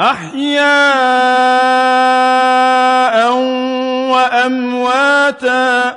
أَحْيَاءً وَأَمْوَاتًا